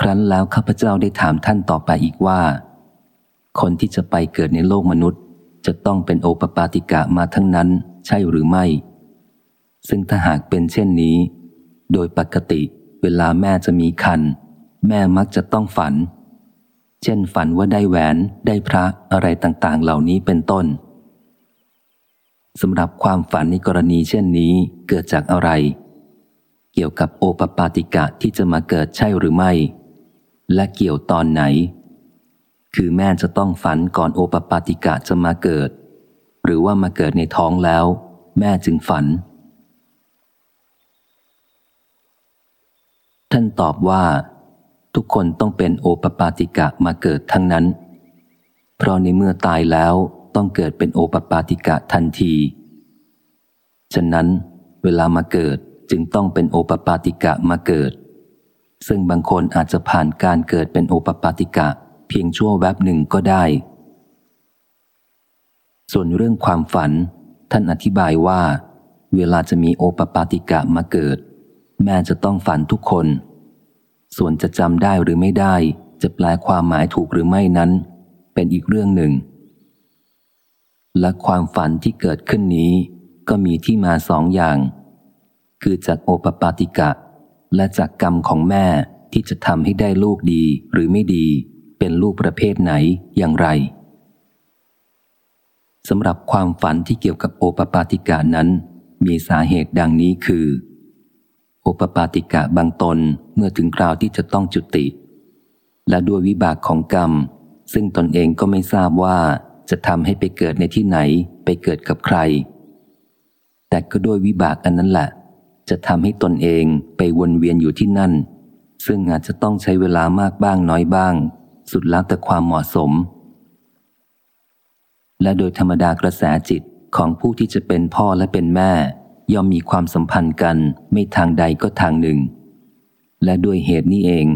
ครั้นแล้วข้าพเจ้าได้ถามท่านต่อไปอีกว่า คนที่จะไปเกิดในโลกมนุษย์ จะต้องเป็นโอปปาติกะมาทั้งนั้น ใช่หรือไม่ ซึ่งถ้าหากเป็นเช่นนี้ โดยปกติเวลาแม่จะมีคัน แม่มักจะต้องฝัน เช่นฝันว่าได้แหวนได้พระอะไรต่างๆ เหล่านี้เป็นต้นสำหรับความฝันในกรณีเช่นนี้เกิดจากอะไร เกี่ยวกับโอปปาติกะที่จะมาเกิดใช่หรือไม่ และเกี่ยวตอนไหน คือแม่จะต้องฝันก่อนโอปปาติกะจะมาเกิด หรือว่ามาเกิดในท้องแล้ว แม่จึงฝัน ท่านตอบว่า ทุกคนต้องเป็นโอปปาติกะมาเกิดทั้งนั้น เพราะในเมื่อตายแล้วต้องเกิดเป็นโอปปาติกะทันที ฉะนั้น เวลามาเกิดจึงต้องเป็นโอปปาติกะมาเกิด ซึ่งบางคนอาจจะผ่านการเกิดเป็นโอปปาติกะ เพียงชั่วแวบหนึ่งก็ได้ ส่วนเรื่องความฝัน ท่านอธิบายว่า เวลาจะมีโอปปาติกะมาเกิด แม่จะต้องฝันทุกคน ส่วนจะจำได้หรือไม่ได้ จะแปลความหมายถูกหรือไม่นั้น เป็นอีกเรื่องหนึ่ง และความฝันที่เกิดขึ้นนี้ ก็มีที่มาสองอย่าง คือจากโอปปาติกะ และจากกรรมของแม่ที่จะทำให้ได้ลูกดีหรือไม่ดี เป็นลูกประเภทไหนอย่างไรสำหรับความฝันที่เกี่ยวกับโอปปาติกะนั้น มีสาเหตุดังนี้คือ โอปปาติกะบางตนเมื่อถึงคราวที่จะต้องจุติ และด้วยวิบากของกรรม ซึ่งตนเองก็ไม่ทราบว่าจะทำให้ไปเกิดในที่ไหนไปเกิดกับใคร แต่ก็ด้วยวิบากอันนั้นแหละ จะทำให้ตนเองไปวนเวียนอยู่ที่นั่น ซึ่งอาจจะต้องใช้เวลามากบ้างน้อยบ้าง สุดแล้วแต่ความเหมาะสม และโดยธรรมดากระแสจิตของผู้ที่จะเป็นพ่อและเป็นแม่ ย่อมมีความสัมพันธ์กันไม่ทางใดก็ทางหนึ่ง และด้วยเหตุนี้เอง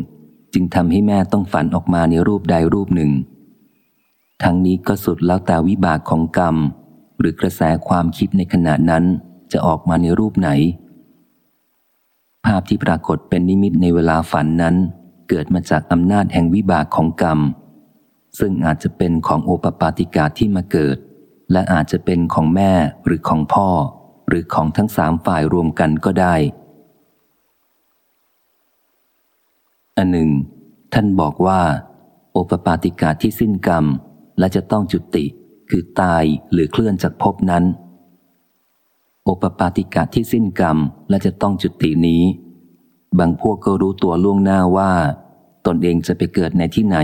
จึงทำให้แม่ต้องฝันออกมาในรูปใดรูปหนึ่ง ทั้งนี้ก็สุดแล้วแต่วิบากของกรรม หรือกระแสความคิดในขณะนั้นจะออกมาในรูปไหน ภาพที่ปรากฏเป็นนิมิตในเวลาฝันนั้น เกิดมาจากอำนาจแห่งวิบากของกรรม ซึ่งอาจจะเป็นของโอปปาติกาที่มาเกิด และอาจจะเป็นของแม่หรือของพ่อ หรือของทั้งสามฝ่ายรวมกันก็ได้ อันหนึ่ง ท่านบอกว่า โอปปาติกาที่สิ้นกรรม และจะต้องจุติ คือตายหรือเคลื่อนจากภพนั้น โอปปาติกะที่สิ้นกรรมและจะต้องจุตินี้ บางพวกก็รู้ตัวล่วงหน้าว่า ตนเองจะไปเกิดในที่ไหน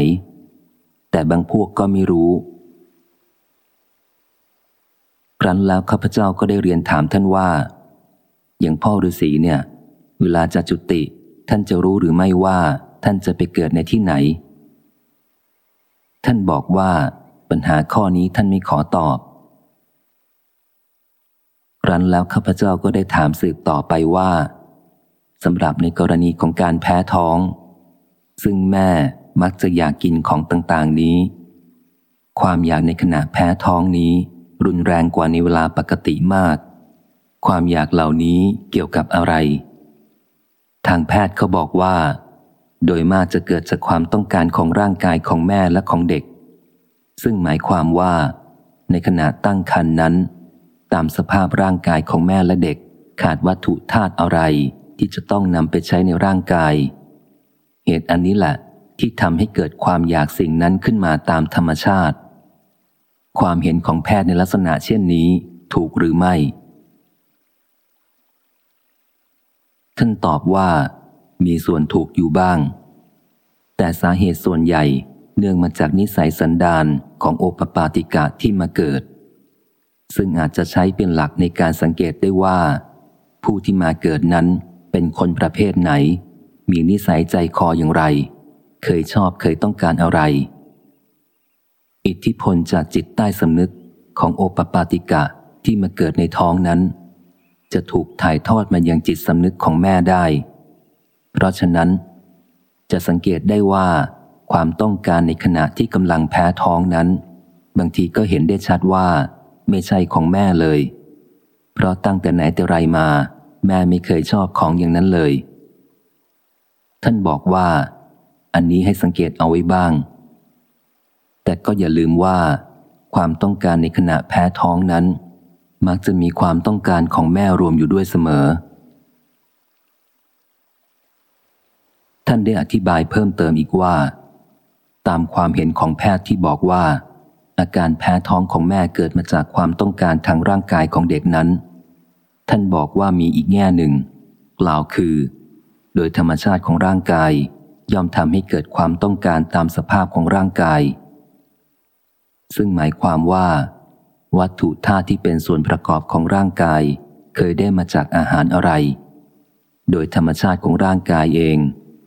แต่บางพวกก็ไม่รู้ ครั้นแล้วข้าพเจ้าก็ได้เรียนถามท่านว่า อย่างพ่อฤาษีเนี่ย เวลาจะจุติ ท่านจะรู้หรือไม่ว่า ท่านจะไปเกิดในที่ไหน ท่านบอกว่าปัญหาข้อนี้ท่านไม่ขอตอบ รั้นแล้วข้าพเจ้าก็ได้ถามสืบต่อไปว่าสำหรับในกรณีของการแพ้ท้อง ซึ่งแม่มักจะอยากกินของต่างๆนี้ ความอยากในขณะแพ้ท้องนี้ รุนแรงกว่าในเวลาปกติมาก ความอยากเหล่านี้เกี่ยวกับอะไร ทางแพทย์เขาบอกว่า โดยมากจะเกิดจากความต้องการของร่างกายของแม่และของเด็ก ซึ่งหมายความว่า ในขณะตั้งครรภ์นั้น ตามสภาพร่างกายของแม่และเด็ก ขาดวัตถุธาตุอะไรที่จะต้องนำไปใช้ในร่างกาย เหตุอันนี้แหละที่ทำให้เกิดความอยากสิ่งนั้นขึ้นมาตามธรรมชาติ ความเห็นของแพทย์ในลักษณะเช่นนี้ถูกหรือไม่ท่านตอบว่ามีส่วนถูกอยู่บ้าง แต่สาเหตุส่วนใหญ่เนื่องมาจากนิสัยสันดานของโอปปาติกะที่มาเกิด ซึ่งอาจจะใช้เป็นหลักในการสังเกตได้ว่า ผู้ที่มาเกิดนั้นเป็นคนประเภทไหน มีนิสัยใจคออย่างไร เคยชอบเคยต้องการอะไร อิทธิพลจากจิตใต้สำนึกของโอปปาติกะที่มาเกิดในท้องนั้น จะถูกถ่ายทอดมายังจิตสำนึกของแม่ได้ เพราะฉะนั้น จะสังเกตได้ว่า ความต้องการในขณะที่กำลังแพ้ท้องนั้น บางทีก็เห็นได้ชัดว่า ไม่ใช่ของแม่เลย เพราะตั้งแต่ไหนแต่ไรมา แม่ไม่เคยชอบของอย่างนั้นเลย ท่านบอกว่า อันนี้ให้สังเกตเอาไว้บ้าง แต่ก็อย่าลืมว่า ความต้องการในขณะแพ้ท้องนั้น มักจะมีความต้องการของแม่รวมอยู่ด้วยเสมอ ท่านได้อธิบายเพิ่มเติมอีกว่า ตามความเห็นของแพทย์ที่บอกว่า อาการแพ้ท้องของแม่เกิดมาจากความต้องการทางร่างกายของเด็กนั้น ท่านบอกว่ามีอีกแง่หนึ่ง กล่าวคือ โดยธรรมชาติของร่างกาย ย่อมทำให้เกิดความต้องการตามสภาพของร่างกาย ซึ่งหมายความว่า วัตถุธาตุที่เป็นส่วนประกอบของร่างกาย เคยได้มาจากอาหารอะไร โดยธรรมชาติของร่างกายเอง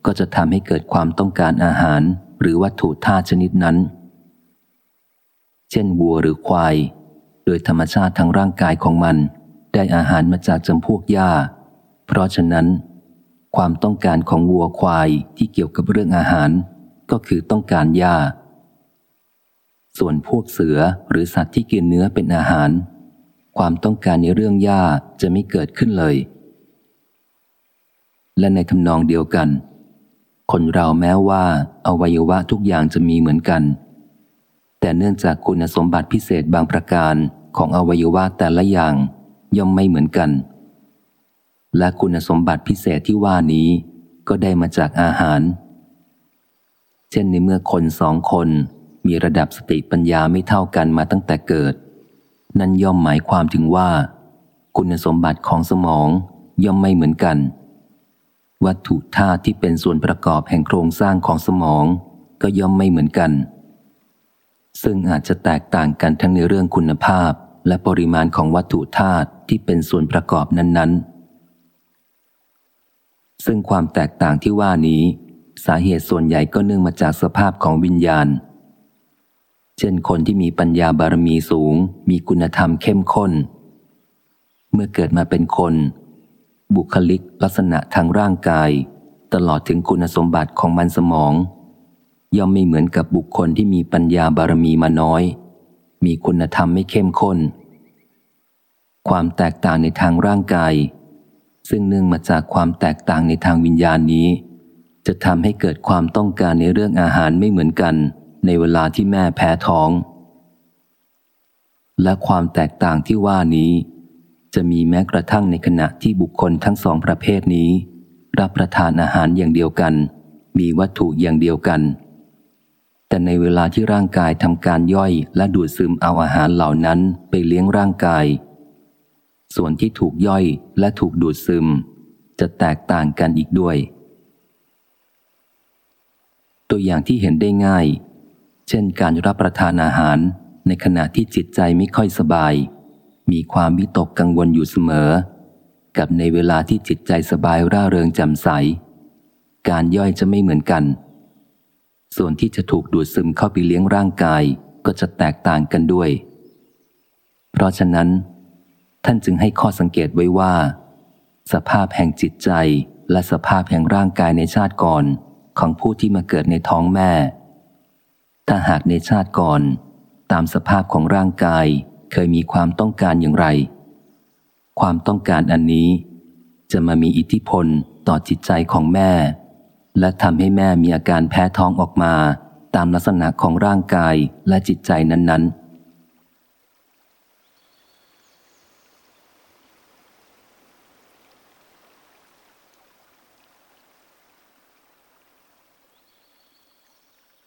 ก็จะทำให้เกิดความต้องการอาหาร หรือวัตถุธาตุชนิดนั้น เช่นวัวหรือควาย โดยธรรมชาติทางร่างกายของมัน ได้อาหารมาจากจำพวกหญ้า เพราะฉะนั้น ความต้องการของวัวควายที่เกี่ยวกับเรื่องอาหาร ก็คือต้องการหญ้า ส่วนพวกเสือหรือสัตว์ที่กินเนื้อเป็นอาหาร ความต้องการในเรื่องหญ้าจะไม่เกิดขึ้นเลย และในทำนองเดียวกัน คนเราแม้ว่าอวัยวะทุกอย่างจะมีเหมือนกัน แต่เนื่องจากคุณสมบัติพิเศษบางประการของอวัยวะแต่ละอย่างย่อมไม่เหมือนกัน และคุณสมบัติพิเศษที่ว่านี้ก็ได้มาจากอาหาร เช่นในเมื่อคนสองคนมีระดับสติปัญญาไม่เท่ากันมาตั้งแต่เกิด นั่นย่อมหมายความถึงว่า คุณสมบัติของสมองย่อมไม่เหมือนกัน วัตถุธาตุที่เป็นส่วนประกอบแห่งโครงสร้างของสมองก็ย่อมไม่เหมือนกัน ซึ่งอาจจะแตกต่างกันทั้งในเรื่องคุณภาพ และปริมาณของวัตถุธาตุที่เป็นส่วนประกอบนั้น ๆ ซึ่งความแตกต่างที่ว่านี้ สาเหตุส่วนใหญ่ก็เนื่องมาจากสภาพของวิญญาณ เช่นคนที่มีปัญญาบารมีสูง มีคุณธรรมเข้มข้น เมื่อเกิดมาเป็นคน บุคลิกลักษณะทางร่างกาย ตลอดถึงคุณสมบัติของมันสมอง ย่อมไม่เหมือนกับบุคคลที่มีปัญญาบารมีมาน้อย มีคุณธรรมไม่เข้มข้น ความแตกต่างในทางร่างกาย ซึ่งเนื่องมาจากความแตกต่างในทางวิญญาณนี้ จะทำให้เกิดความต้องการในเรื่องอาหารไม่เหมือนกัน ในเวลาที่แม่แพ้ท้อง และความแตกต่างที่ว่านี้ จะมีแม้กระทั่งในขณะที่บุคคลทั้งสองประเภทนี้ รับประทานอาหารอย่างเดียวกัน มีวัตถุอย่างเดียวกัน แต่ในเวลาที่ร่างกายทำการย่อยและดูดซึมเอาอาหารเหล่านั้นไปเลี้ยงร่างกาย ส่วนที่ถูกย่อยและถูกดูดซึม จะแตกต่างกันอีกด้วย ตัวอย่างที่เห็นได้ง่าย เช่นการรับประทานอาหารในขณะที่จิตใจไม่ค่อยสบาย มีความวิตกกังวลอยู่เสมอ กับในเวลาที่จิตใจสบายร่าเริงแจ่มใส การย่อยจะไม่เหมือนกัน ส่วนที่จะถูกดูดซึมเข้าไปเลี้ยงร่างกายก็จะแตกต่างกันด้วย เพราะฉะนั้น ท่านจึงให้ข้อสังเกตไว้ว่า สภาพแห่งจิตใจและสภาพแห่งร่างกายในชาติก่อนของผู้ที่มาเกิดในท้องแม่ ถ้าหากในชาติก่อน ตามสภาพของร่างกายเคยมีความต้องการอย่างไร ความต้องการอันนี้ จะมามีอิทธิพลต่อจิตใจของแม่ และทำให้แม่มีอาการแพ้ท้องออกมา ตามลักษณะของร่างกายและจิตใจนั้นๆ